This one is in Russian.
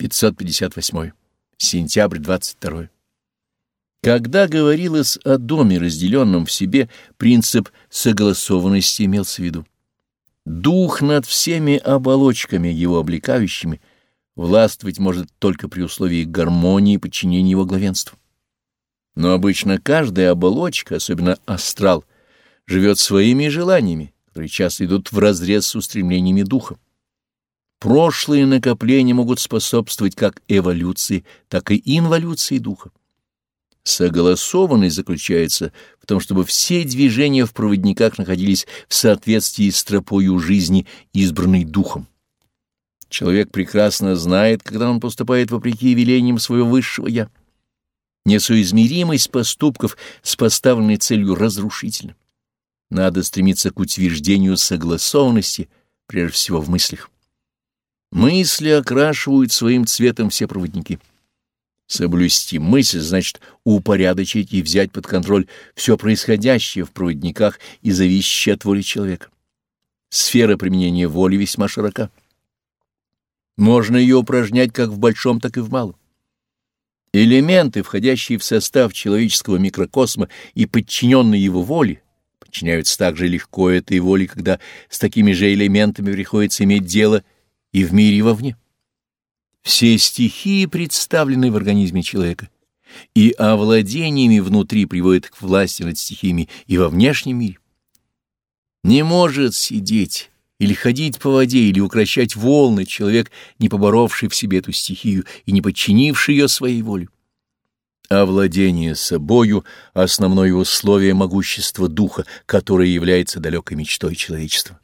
558. Сентябрь 22. Когда говорилось о доме, разделенном в себе, принцип согласованности имелся в виду. Дух над всеми оболочками, его облекающими, властвовать может только при условии гармонии и подчинения его главенству. Но обычно каждая оболочка, особенно астрал, живет своими желаниями, которые часто идут вразрез с устремлениями духа. Прошлые накопления могут способствовать как эволюции, так и инволюции духа. Согласованность заключается в том, чтобы все движения в проводниках находились в соответствии с тропою жизни, избранной духом. Человек прекрасно знает, когда он поступает вопреки велениям своего высшего «я». Несоизмеримость поступков с поставленной целью разрушительна. Надо стремиться к утверждению согласованности, прежде всего в мыслях. Мысли окрашивают своим цветом все проводники. Соблюсти мысль значит упорядочить и взять под контроль все происходящее в проводниках и зависящее от воли человека. Сфера применения воли весьма широка. Можно ее упражнять как в большом, так и в малом. Элементы, входящие в состав человеческого микрокосма и подчиненные его воле, подчиняются также легко этой воле, когда с такими же элементами приходится иметь дело – и в мире вовне. Все стихии представлены в организме человека, и овладениями внутри приводят к власти над стихиями и во внешнем мире. Не может сидеть или ходить по воде, или укращать волны человек, не поборовший в себе эту стихию и не подчинивший ее своей воле. Овладение собою — основное условие могущества духа, которое является далекой мечтой человечества.